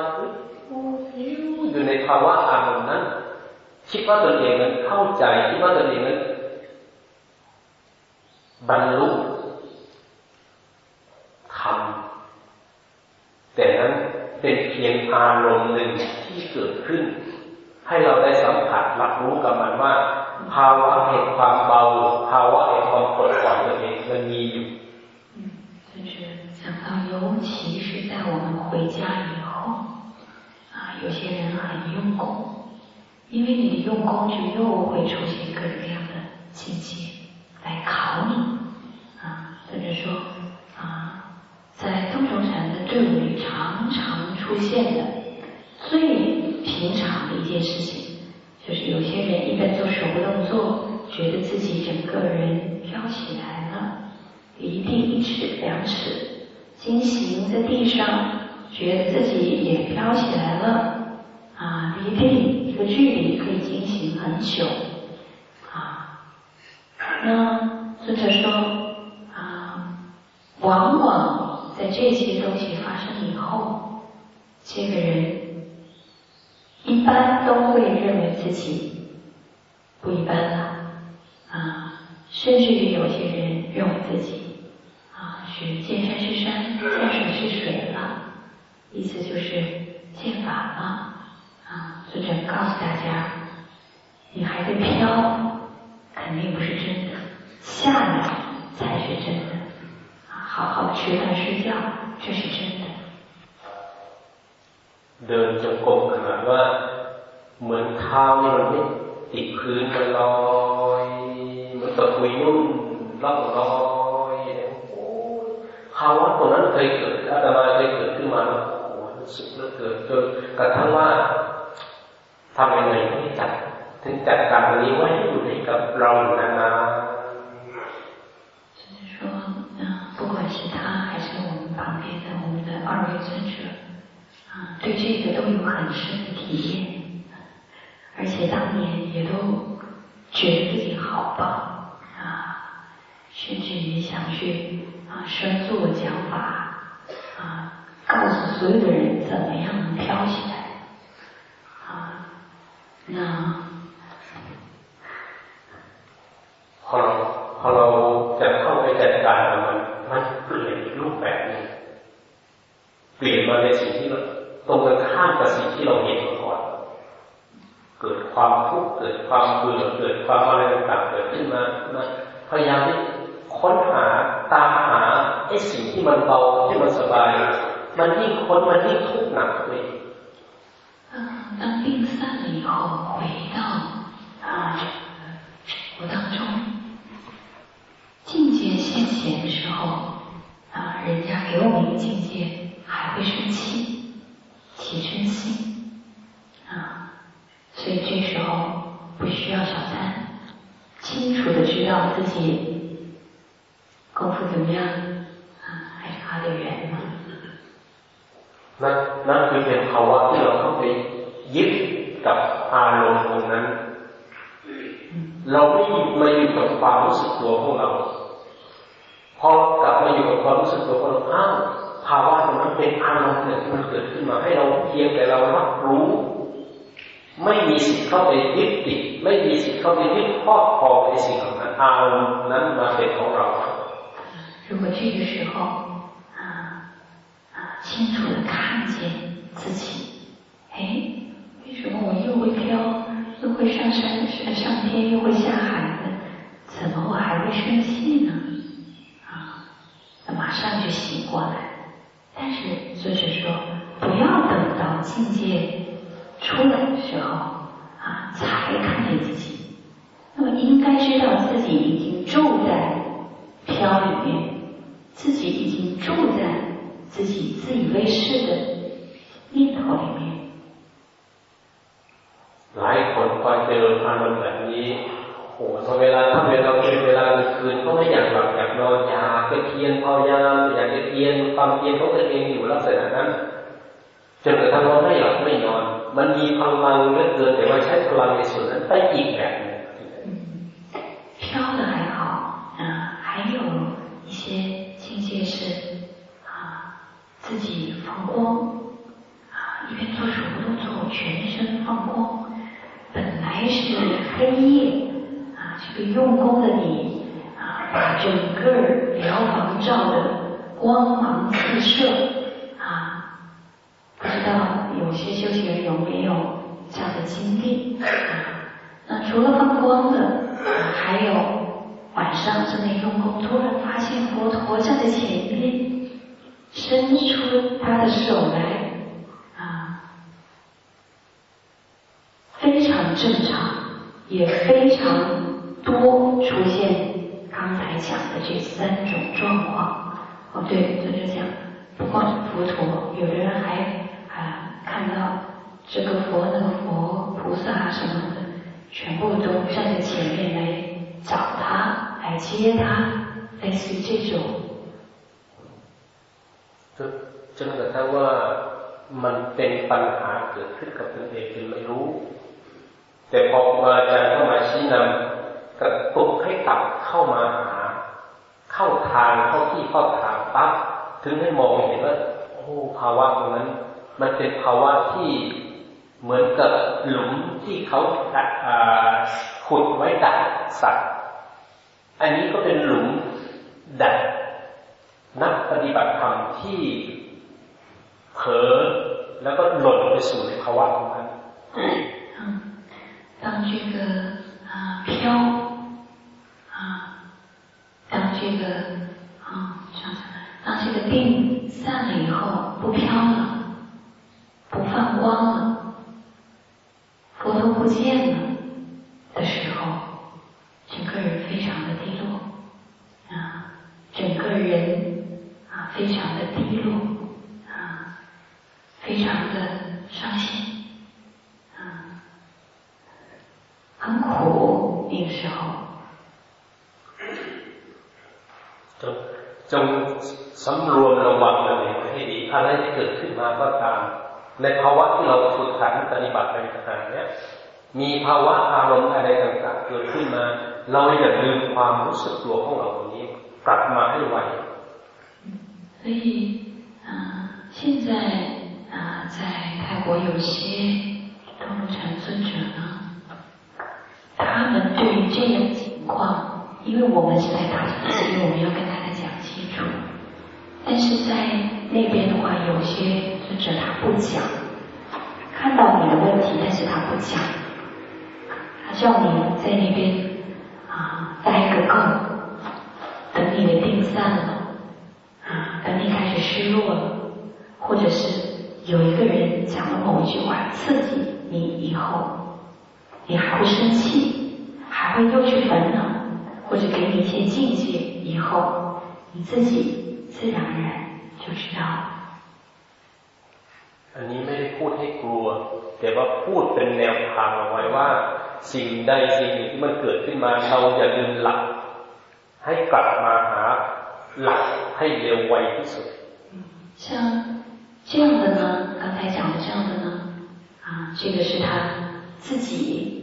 อยู่ในภาวะอารมณ์นั้น คิดว่าตนเองนั้นเข้าใจคิดว่าตนเองนั้นบรรลุธรรมแต่นั้นเป็นเพียงอารมณ์หนึ่งที่เกิดขึ้น ให้เราได้สัมผัสรับรู้กับมันว่า ภาวะแห่งความเบาภาวะแห่งความปลดปล่อยตัวเองมันมีอยู่嗯，就是想到，尤其是在我们回家以后。有些人很用功，因为你的用功，就又会出现各种各样的境界来考你啊。或者说啊，在东种禅的队伍里，常常出现的最平常的一件事情， 就是有些人一边做手部动作，觉得自己整个人飘起来了，离地一尺两尺，经行在地上。觉得自己也飘起来了，啊，离地这个距离可以进行很久，啊，那尊者说，啊，往往在这些东西发生以后，这个人一般都会认为自己不一般了，啊，甚至于有些人认为自己啊是见山是山，见水是水了。意思就是见法了啊！尊者告诉大家，你还在飘，肯定不是真的，下来才是真的。啊，好好吃饭睡觉，这是真的。 เดินจงกรมขนาดว่าเหมือนเท้านี่มันไม่ติดพื้นมันลอยเหมือนตะกุยนุ่นล่องลอยภาวะตรงนั้นเคยเกิดอาตมาเคยเกิดขึ้นมาแล้วสุขเหลือเกินจนกระทั่งว่าทำยังไงให้จัดถึงจัดการนี้ไว้อยู่ในกับเรานาน就是说，嗯，不管是他还是我们旁边的我们的二位尊者，啊， 对这个都有很深的体验，而且当年也都觉得自己好棒啊，甚至于想去啊说做讲法啊。告诉所有的人怎么样能飘起来啊？那พอเราพอเราจะเข้าไปจัดการมันมันเปลี่ยนอีกรูปแบบนึงเปลี่ยนมาในสิ่งที่ ตรงกันข้ามกับสิ่งที่เราเห็นมาก่อนเกิดความทุกข์เกิดความเบื่อเกิดความอะไรต่างๆเกิดขึ้นมามาพยายามที่ค้นหาตามหาไอ้สิ่งที่มันเบาที่มันสบายมันยิ่งค้นมันยิ่งทุกข์หนักเลย当病散了以后，回到 啊，我当中境界现前的时候，啊，人家给我们一个境界，还会生气， 起嗔心，啊，所以这时候不需要小三，清楚的知道自己功夫怎么样，啊，还是他的缘嘛。นั่นนั่นคือเป็นภาวะที่เราเข้าไปยึดกับอารมณ์ตรงนั้น เราไม่มาอยู่กับความรู้สึกตัวของเรา พอกลับมาอยู่กับความรู้สึกตัวของเราอ้าว ภาวะตรงนั้นเป็นอารมณ์เนี่ยที่มันเกิดขึ้นมาให้เราเพียงแต่เรารับรู้ ไม่มีสิทธิ์เข้าไปยึดติดไม่มีสิทธิ์เข้าไปยึดครอบครองในสิ่งเหล่านั้นอารมณ์นั้นมาเป็นของเรา如果这个时候清楚的看见自己，哎，为什么我又会飘，又会上山上上天，又会下海呢？怎么我还会生气呢？啊，那马上就醒过来。 但是作者说，不要等到境界出来的时候啊，才看见自己。那么应该知道自己已经住在飘里面，自己已经住在。自己自以为是的念头里面。หลายคนคอยเจออารมณ์แบบนี้ โอ้พอเวลาถ้าเวลาเป็นเวลากลางคืนก็ไม่อยากหลับอยากนอนอยากจะเพียนพอยามอยากจะเพียนความเพียนของตัวเองอยู่ลักษณะนั้นจนกระทั่งว่าไม่หลับไม่นอน มันมีพลังเยอะเกินแต่ว่าใช้พลังในส่วนนั้นไปอีกแบบนึง飘的还好啊，还有一些境界是自己放光啊，一边做手部动作，全身放光。本来是黑夜 用功的你啊，把整个疗房照的光芒四射啊。不知道有些修行人有没有这样的经历？那除了放光的，还有晚上正在用功，突然发现佛陀站在前面。伸出他的手来，啊，非常正常，也非常多出现刚才讲的这三种状况。哦，对，就是讲，不光是佛陀，有的人还啊看到这个佛、那个佛、菩萨什么的，全部都站在前面来找他，来接他，类似于这种。จนกระทั่งว่ามันเป็นปัญหาเกิดขึ้นกับตนเองจนไม่รู้ แต่พอมาอาจารย์เข้ามาชี้นำ กระตุกให้กลับเข้ามาหา เข้าทางเข้าที่เข้าทางปั๊บถึงให้มองเห็นว่าโอ้ภาวะตรงนั้น มันเป็นภาวะที่เหมือนกับหลุมที่เขาขุดไว้ดักสัตว์ อันนี้ก็เป็นหลุมดักนักปฏิบัติธรรมที่เผลอแล้วก็หล่นไปสู่ในภาวะของนั้น当这个啊飘 啊，当这个啊，当这个定散了以后，不飘了，不放光了，佛陀不见了的时候，整个人非常的低落啊，整个人啊。非常的低落啊，非常的伤心啊，很苦那个时候。 จงจงสำรวมระวังตัวเองให้ดีอะไรที่เกิดขึ้นมาก็ตามในภาวะที่เราฝึกขันปฏิบัติอะไรต่างๆเนี้ยมีภาวะอารมณ์อะไรต่างๆเกิดขึ้นมา เราอย่าลืมความรู้สึกตัวของเราตรงนี้กลับมาให้ไว所以，啊，现在啊，在泰国有些东陆禅尊者呢，他们对于这样情况， 因为我们是在大城市，我们要跟大家讲清楚。但是在那边的话，有些尊者他不讲，看到你的问题，但是他不讲，他叫你在那边啊待个够，等你的定散了。啊，等你开始失落了，或者是有一个人讲了某一句话刺激你以后，你还会生气，还会又去烦恼，或者给你一些境界，以后你自己自然而然就知道了。อันนี้ไม่ได้พูดให้กลัว แต่ว่าพูดเป็นแนวทางเอาไว้ว่า สิ่งใดสิ่งหนึ่งที่มันเกิดขึ้นมาเราอย่าลืมหลัก ให้กลับมาหาหลักให้เร็วไวที่สุด像这样的呢，刚才讲的这样的呢，啊，这个是他自己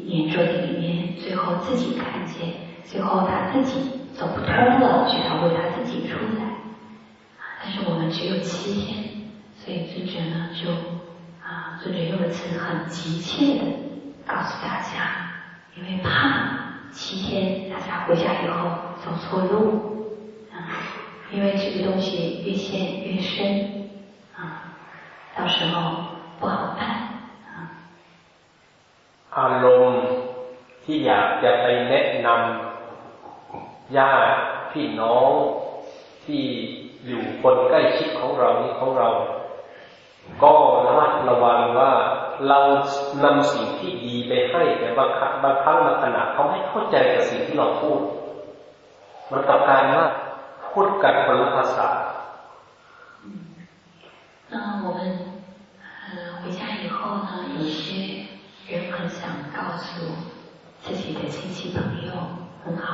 黏着里面，最后自己看见， 最后他自己走不通了，只好为他自己出来。啊，但是我们只有七天，所以尊者呢就啊，尊者用的词很急切的告诉大家，因为怕七天大家回家以后走错路啊，因为这个东西越陷越深啊，到时候不好办啊。อารมณ์ที่อยากจะไปแนะนำ ญาติพี่น้องที่อยู่คนใกล้ชิดของเรานี้ของเราก็ระมัดระวังว่าเรานำสิ่งที่ดีไปให้แต่บางครั้งบางครั้งบางขณะเขาไม่เข้าใจกับสิ่งที่เราพูด มันกลับกลายว่าพูดกันคนละภาษา那我们呃回家以后呢，有些人很想告诉自己的亲戚朋友很好，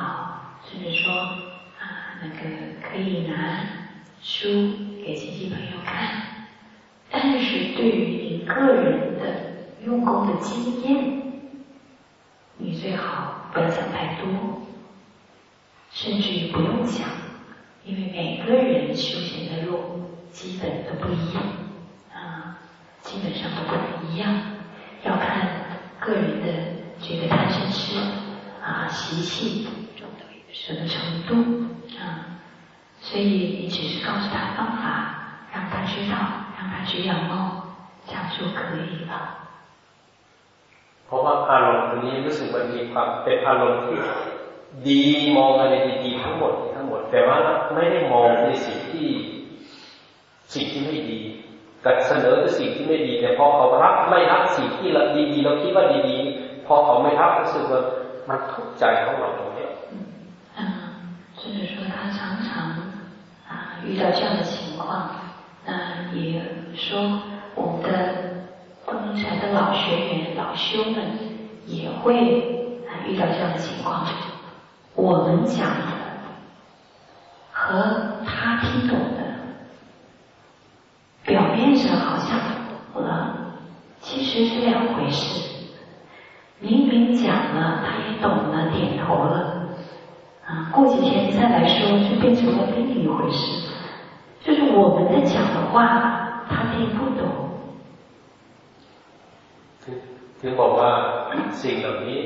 甚至说啊那个可以拿书给亲戚朋友看。但是对于你个人的用功的经验，你最好不要想太多，甚至于不用想，因为每个人修行的路基本都不一样，啊，基本上都不一样，要看个人的这个贪嗔痴啊习气什么程度啊，所以你只是告诉他方法，让他知道。让他去仰望，这样就可以了。เพราะว่าอารมณ์นี้รู้สึกว่ามีความเป็นอารมณ์ที่ดีมองอะไรดีๆทั้งหมดทั้งหมด แต่ว่าไม่ได้มองในสิ่งที่สิ่งที่ไม่ดีกัดเสนอแต่สิ่งที่ไม่ดี แต่พอเขารับไม่รับสิ่งที่เราดีๆเราคิดว่าดีๆพอเขาไม่รับรู้สึกว่ามันทุกข์ใจของเราตรงนี้嗯， ี้ 甚至说他常常啊遇到这样的情况。那也说，我们的东明禅的老学员、老修们也会啊遇到这样的情况。我们讲的和他听懂的，表面上好像懂了，其实是两回事。明明讲了，他也懂了，点头了，啊，过几天再来说，就变成了另一回事。就是我们在讲的话，他听不懂。ถึงบอกว่าสิ่งเหล่านี้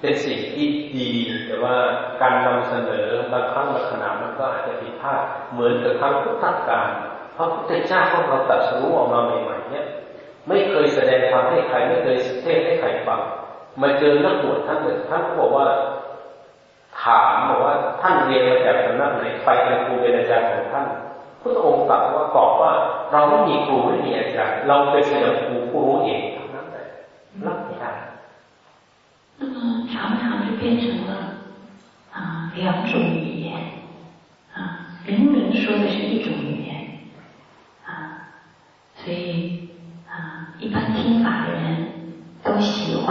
เป็นสิ่งที่ดีแต่ว่าการนำเสนอบางครั้งบางขณะมันก็อาจจะผิดพลาดเหมือนกับครั้งพุทธกาลเพราะพุทธเจ้าของเราตัดสู้ออกมาใหม่ๆเนี่ยไม่เคยแสดงธรรมให้ใครไม่เคยเทศให้ใครฟังมาเจอนักบวชท่านหนึ่งท่านบอกว่า ถามบอกว่าท่านเรียนมาจากสำนักไหนใครเป็นครูเป็นอาจารย์ของท่านพระองค์ตรัสว่าบอกว่าเราไม่มีครูไม่มีอาจารย์เราเป็นเสียครูผู้รู้เองทั้งนั้นเลยรับไม่ได้那么常常就变成了啊两种语言啊，明明说的是一种语言啊，所以啊，一般听法的人都喜欢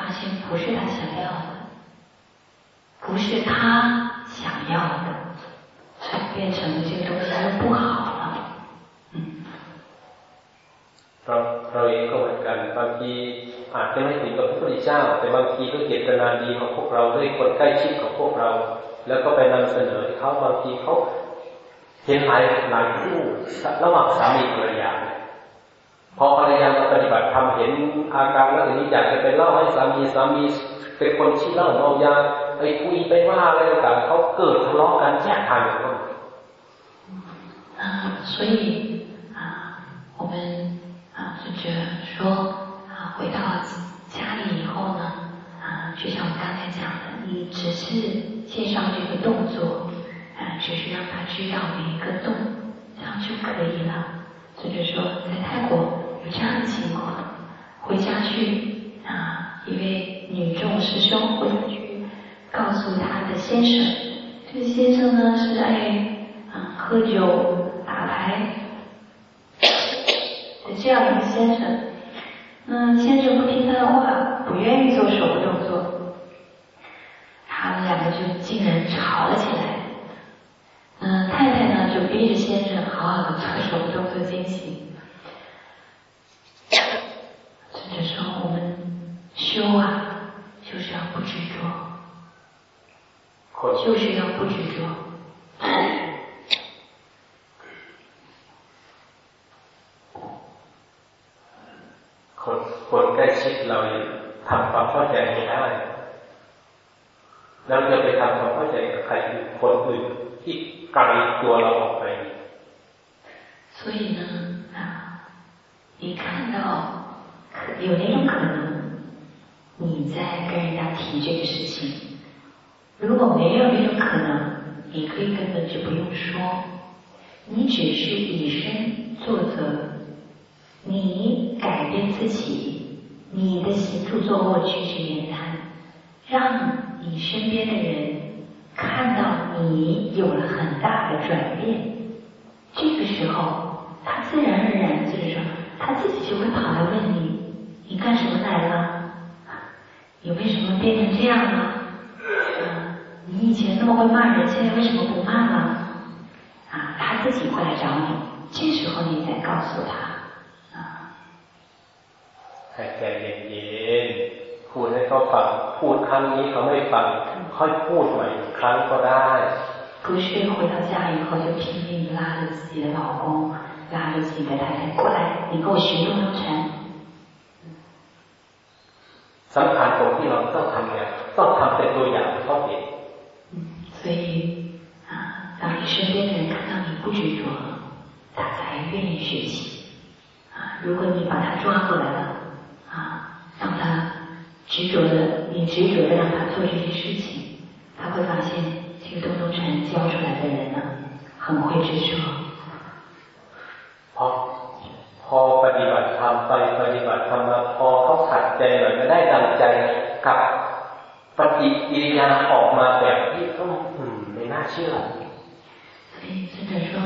发现不是他想要的，不是他想要的，所以变成了这个东西就不好了。嗯。 เราเราเองก็เหมือนกันบางทีอาจจะไม่ถึงกับพระพุทธเจ้า แต่บางทีก็เจตนาดีของพวกเราด้วยคนใกล้ชิดของพวกเรา แล้วก็ไปนำเสนอเขาบางทีเขาเห็นหลายหลายคู่ระหว่างสามีภรรยา พอภรรยามาปฏิบัติทำเห็นอาการแล้วทีนี้อยากจะไปเล่าให้สามีสามีเป็นคนที่เล่าเมายาไปคุยไปว่าอะไรต่างเขาเกิดทะเลาะกันแยกทางกัน啊，所以啊，我们啊就觉得说啊，回到家里以后呢，啊，就像我刚才讲的，你只是介绍这个动作，啊，只是让他知道每一个动，这样就可以了。尊者说，在泰国 有这样的情况，回家去啊，一位女众师兄回家去告诉他的先生，这个先生呢是爱啊喝酒打牌这样一个先生，那先生不听他的话，不愿意做手部动作，他们两个就竟然吵了起来。嗯，太太呢就逼着先生好好的做手部动作进行。甚至说我们修啊，就是要不执着，就是要不执着。คนคนใกล้ชิดเราทำความเข้าใจไม่ได้แล้วจะไปทำความเข้าใจกับใครอื่นคนอื่นที่ไกลตัวเราออกไป所以呢，啊，你看到有那种可能， 你在跟人家提这个事情。如果没有这种可能，你可以根本就不用说，你只是以身作则，你改变自己，你的行住坐卧、举止言谈，让你身边的人看到你有了很大的转变，这个时候，他自然而然就是说，他自己就会跑来问你。你干什么来了？你为什么变成这样了？嗯，你以前那么会骂人，现在为什么不骂了？啊，他自己会来找你，这时候你再告诉他。啊。ให้ใจเย็นๆพูดให้เขาฟังพูดครั้งนี้เขาไม่ฟังค่อยพูดใหม่อีกครั้งก็ได้不是回到家以后就拼命拉着自己的老公，拉着自己的太太过来，你给我学动作禅。 สำคัญตรงที่เราต้องทำเนี่ยต้องทำเป็นตัวอย่างให้เขาเห็น所以啊，当你身边的人看到你不执着，他才愿意学习。啊，如果你把他抓过来了，啊，让他执着的，你执着的让他做这些事情，他会发现这个东东禅教出来的人呢，很会执着。 好。พอปฏิบัติธรรมไปปฏิบัติธรรมมาพอเขาขัดใจหน่อยก็ได้ดังใจกับปฏิกิริยาออกมาแบบที่ก็ไม่น่าเชื่อ所以尊者说，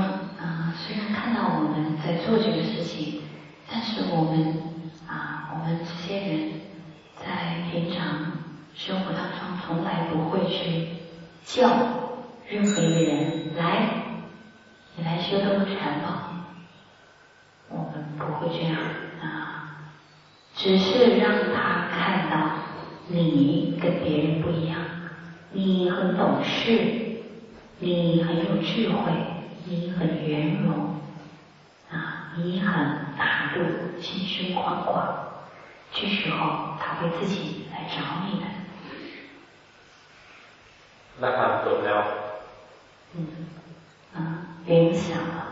啊、呃，虽然看到我们在做这个事情，但是我们啊，我们这些人在平常生活当中从来不会去叫任何一个人来，你来修东禅吧。 我们不会这样啊，只是让他看到你跟别人不一样，你很懂事，你很有智慧，你很圆融啊，你很大度，心胸宽广。这时候他会自己来找你的。那他走了。嗯，啊，影响了。